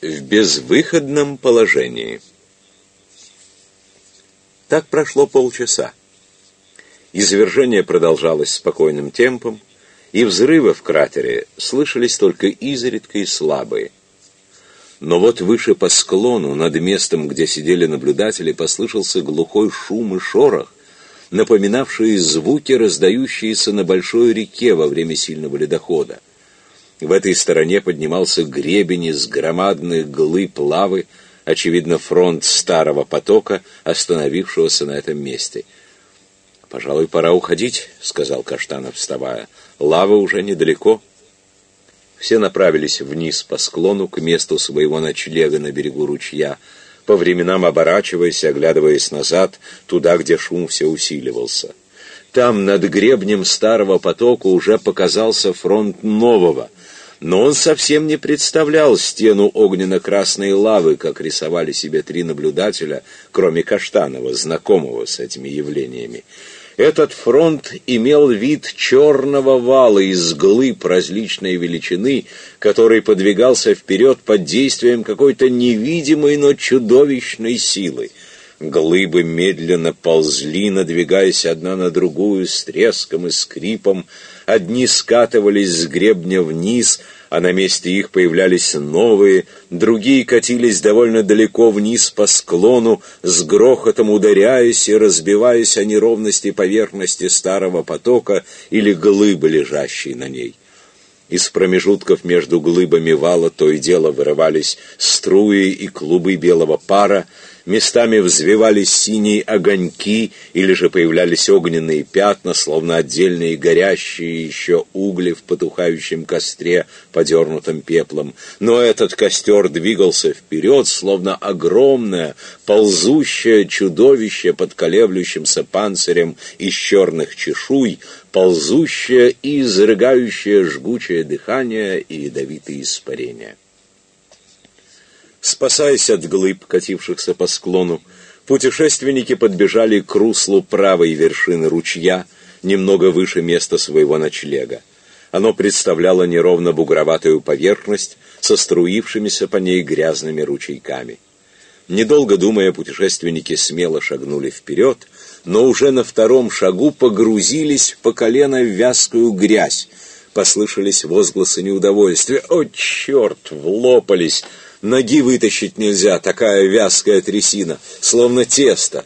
в безвыходном положении. Так прошло полчаса. Извержение продолжалось спокойным темпом, и взрывы в кратере слышались только изредка и слабые. Но вот выше по склону, над местом, где сидели наблюдатели, послышался глухой шум и шорох, напоминавшие звуки, раздающиеся на большой реке во время сильного ледохода. В этой стороне поднимался гребень из громадных глыб лавы, очевидно, фронт старого потока, остановившегося на этом месте. «Пожалуй, пора уходить», — сказал Каштанов, вставая. «Лава уже недалеко». Все направились вниз по склону к месту своего ночлега на берегу ручья, по временам оборачиваясь оглядываясь назад, туда, где шум все усиливался. Там, над гребнем старого потока, уже показался фронт нового — но он совсем не представлял стену огненно-красной лавы, как рисовали себе три наблюдателя, кроме Каштанова, знакомого с этими явлениями. Этот фронт имел вид черного вала из глыб различной величины, который подвигался вперед под действием какой-то невидимой, но чудовищной силы. Глыбы медленно ползли, надвигаясь одна на другую с треском и скрипом, Одни скатывались с гребня вниз, а на месте их появлялись новые, другие катились довольно далеко вниз по склону, с грохотом ударяясь и разбиваясь о неровности поверхности старого потока или глыбы, лежащей на ней. Из промежутков между глыбами вала то и дело вырывались струи и клубы белого пара, местами взвивались синие огоньки или же появлялись огненные пятна, словно отдельные горящие еще угли в потухающем костре, подернутом пеплом. Но этот костер двигался вперед, словно огромное, ползущее чудовище под колеблющимся панцирем из черных чешуй, ползущее и изрыгающее жгучее дыхание и ядовитые испарения. Спасаясь от глыб, катившихся по склону, путешественники подбежали к руслу правой вершины ручья, немного выше места своего ночлега. Оно представляло неровно бугроватую поверхность со струившимися по ней грязными ручейками. Недолго думая, путешественники смело шагнули вперед, но уже на втором шагу погрузились по колено в вязкую грязь. Послышались возгласы неудовольствия. «О, черт!» — влопались — Ноги вытащить нельзя, такая вязкая трясина, словно тесто.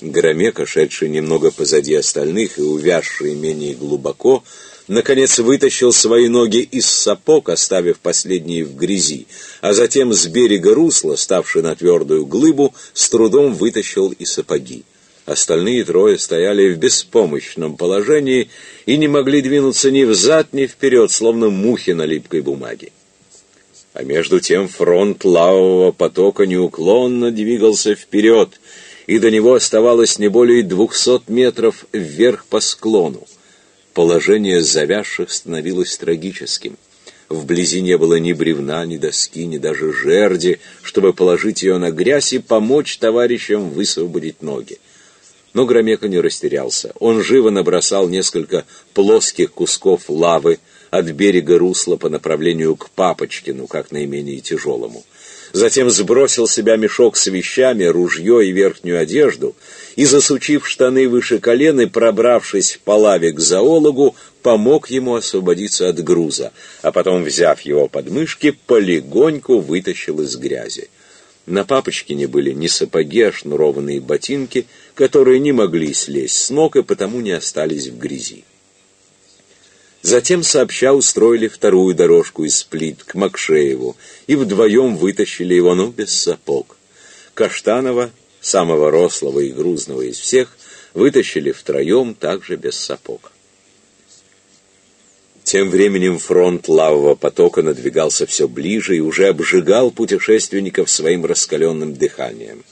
Громека, шедший немного позади остальных и увязший менее глубоко, наконец вытащил свои ноги из сапог, оставив последние в грязи, а затем с берега русла, ставший на твердую глыбу, с трудом вытащил и сапоги. Остальные трое стояли в беспомощном положении и не могли двинуться ни взад, ни вперед, словно мухи на липкой бумаге. А между тем фронт лавового потока неуклонно двигался вперед, и до него оставалось не более двухсот метров вверх по склону. Положение завязших становилось трагическим. Вблизи не было ни бревна, ни доски, ни даже жерди, чтобы положить ее на грязь и помочь товарищам высвободить ноги. Но Громека не растерялся. Он живо набросал несколько плоских кусков лавы, от берега русла по направлению к Папочкину, как наименее тяжелому. Затем сбросил себя мешок с вещами, ружье и верхнюю одежду, и, засучив штаны выше колен и пробравшись по лаве к зоологу, помог ему освободиться от груза, а потом, взяв его под мышки, полегоньку вытащил из грязи. На Папочкине были не сапоги, а шнурованные ботинки, которые не могли слезть с ног и потому не остались в грязи. Затем сообща устроили вторую дорожку из плит к Макшееву и вдвоем вытащили его, ну, без сапог. Каштанова, самого рослого и грузного из всех, вытащили втроем, также без сапог. Тем временем фронт лавового потока надвигался все ближе и уже обжигал путешественников своим раскаленным дыханием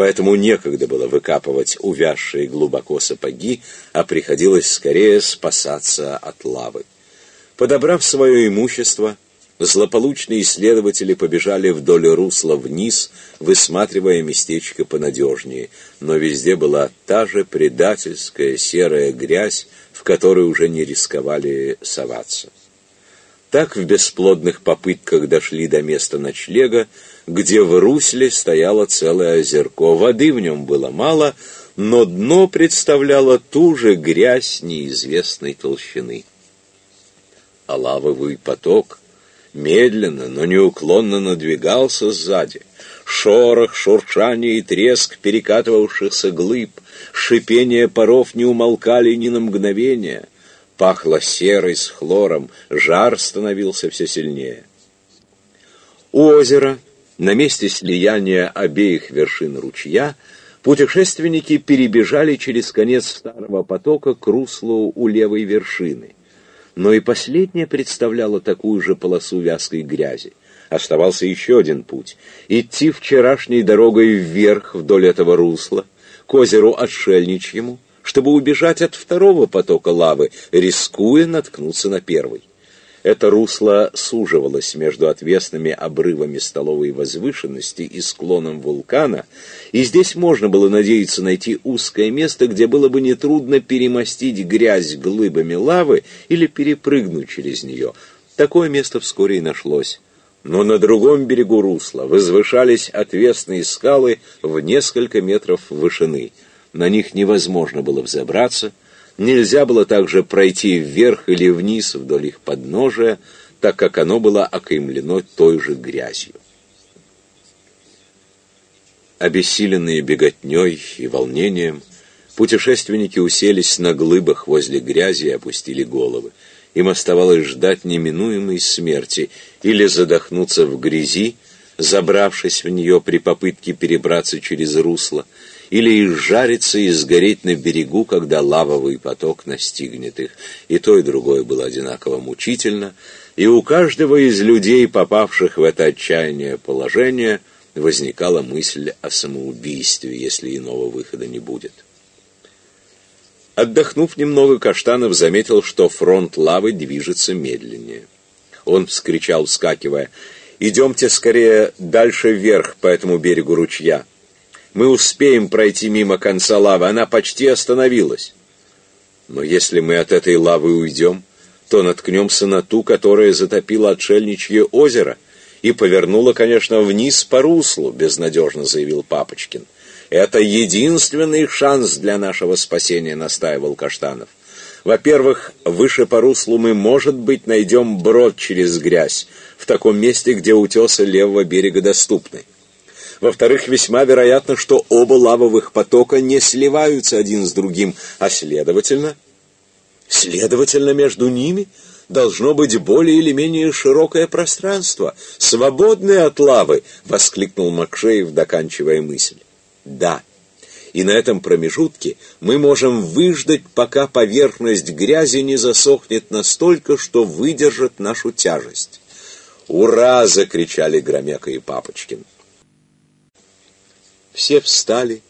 поэтому некогда было выкапывать увязшие глубоко сапоги, а приходилось скорее спасаться от лавы. Подобрав свое имущество, злополучные исследователи побежали вдоль русла вниз, высматривая местечко понадежнее, но везде была та же предательская серая грязь, в которой уже не рисковали соваться. Так в бесплодных попытках дошли до места ночлега, где в русле стояло целое озерко. Воды в нем было мало, но дно представляло ту же грязь неизвестной толщины. А лавовый поток медленно, но неуклонно надвигался сзади. Шорох, шуршание и треск перекатывавшихся глыб, шипение паров не умолкали ни на мгновение. Пахло серой с хлором, жар становился все сильнее. У озера, на месте слияния обеих вершин ручья, путешественники перебежали через конец старого потока к руслу у левой вершины. Но и последняя представляла такую же полосу вязкой грязи. Оставался еще один путь — идти вчерашней дорогой вверх вдоль этого русла, к озеру Отшельничьему, чтобы убежать от второго потока лавы, рискуя наткнуться на первый. Это русло суживалось между отвесными обрывами столовой возвышенности и склоном вулкана, и здесь можно было надеяться найти узкое место, где было бы нетрудно перемостить грязь глыбами лавы или перепрыгнуть через нее. Такое место вскоре и нашлось но на другом берегу русла возвышались отвесные скалы в несколько метров вышины. На них невозможно было взобраться, нельзя было также пройти вверх или вниз вдоль их подножия, так как оно было окаймлено той же грязью. Обессиленные беготней и волнением, путешественники уселись на глыбах возле грязи и опустили головы. Им оставалось ждать неминуемой смерти или задохнуться в грязи, забравшись в нее при попытке перебраться через русло, или изжариться и сгореть на берегу, когда лавовый поток настигнет их. И то, и другое было одинаково мучительно, и у каждого из людей, попавших в это отчаяние положение, возникала мысль о самоубийстве, если иного выхода не будет. Отдохнув немного, Каштанов заметил, что фронт лавы движется медленнее. Он вскричал, вскакивая, «Идемте скорее дальше вверх по этому берегу ручья. Мы успеем пройти мимо конца лавы, она почти остановилась. Но если мы от этой лавы уйдем, то наткнемся на ту, которая затопила отшельничье озеро и повернула, конечно, вниз по руслу», — безнадежно заявил Папочкин. Это единственный шанс для нашего спасения, настаивал Каштанов. Во-первых, выше по руслу мы, может быть, найдем брод через грязь, в таком месте, где утесы левого берега доступны. Во-вторых, весьма вероятно, что оба лавовых потока не сливаются один с другим, а следовательно, следовательно, между ними должно быть более или менее широкое пространство, свободное от лавы, воскликнул Макшеев, доканчивая мысль. Да. И на этом промежутке мы можем выждать, пока поверхность грязи не засохнет настолько, что выдержит нашу тяжесть. «Ура!» — закричали Громяка и Папочкин. Все встали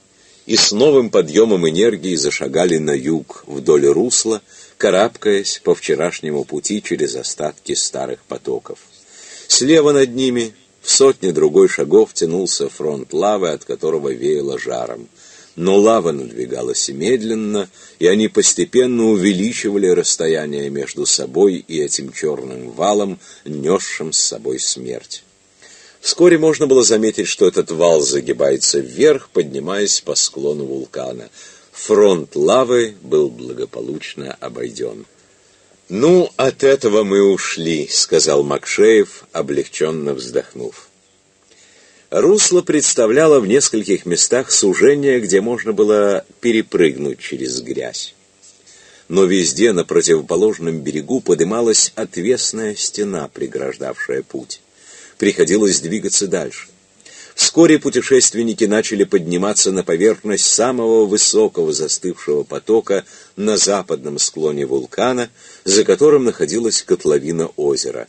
и с новым подъемом энергии зашагали на юг вдоль русла, карабкаясь по вчерашнему пути через остатки старых потоков. Слева над ними в сотне другой шагов тянулся фронт лавы, от которого веяло жаром. Но лава надвигалась медленно, и они постепенно увеличивали расстояние между собой и этим черным валом, несшим с собой смерть. Вскоре можно было заметить, что этот вал загибается вверх, поднимаясь по склону вулкана. Фронт лавы был благополучно обойден. «Ну, от этого мы ушли», — сказал Макшеев, облегченно вздохнув. Русло представляло в нескольких местах сужение, где можно было перепрыгнуть через грязь. Но везде на противоположном берегу подымалась отвесная стена, преграждавшая путь. Приходилось двигаться дальше. Вскоре путешественники начали подниматься на поверхность самого высокого застывшего потока на западном склоне вулкана, за которым находилась котловина озера.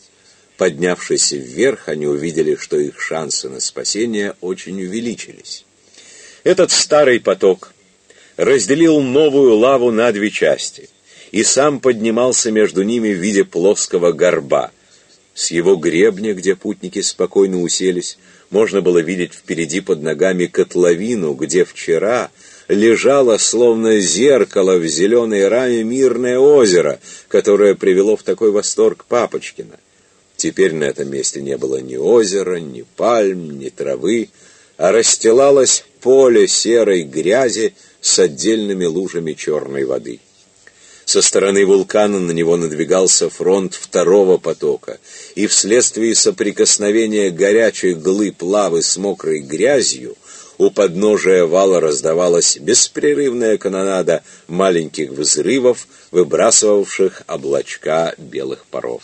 Поднявшись вверх, они увидели, что их шансы на спасение очень увеличились. Этот старый поток разделил новую лаву на две части и сам поднимался между ними в виде плоского горба. С его гребня, где путники спокойно уселись, можно было видеть впереди под ногами котловину, где вчера лежало, словно зеркало в зеленой раме, мирное озеро, которое привело в такой восторг Папочкина. Теперь на этом месте не было ни озера, ни пальм, ни травы, а расстилалось поле серой грязи с отдельными лужами черной воды. Со стороны вулкана на него надвигался фронт второго потока, и вследствие соприкосновения горячей глыб лавы с мокрой грязью у подножия вала раздавалась беспрерывная канонада маленьких взрывов, выбрасывавших облачка белых паров.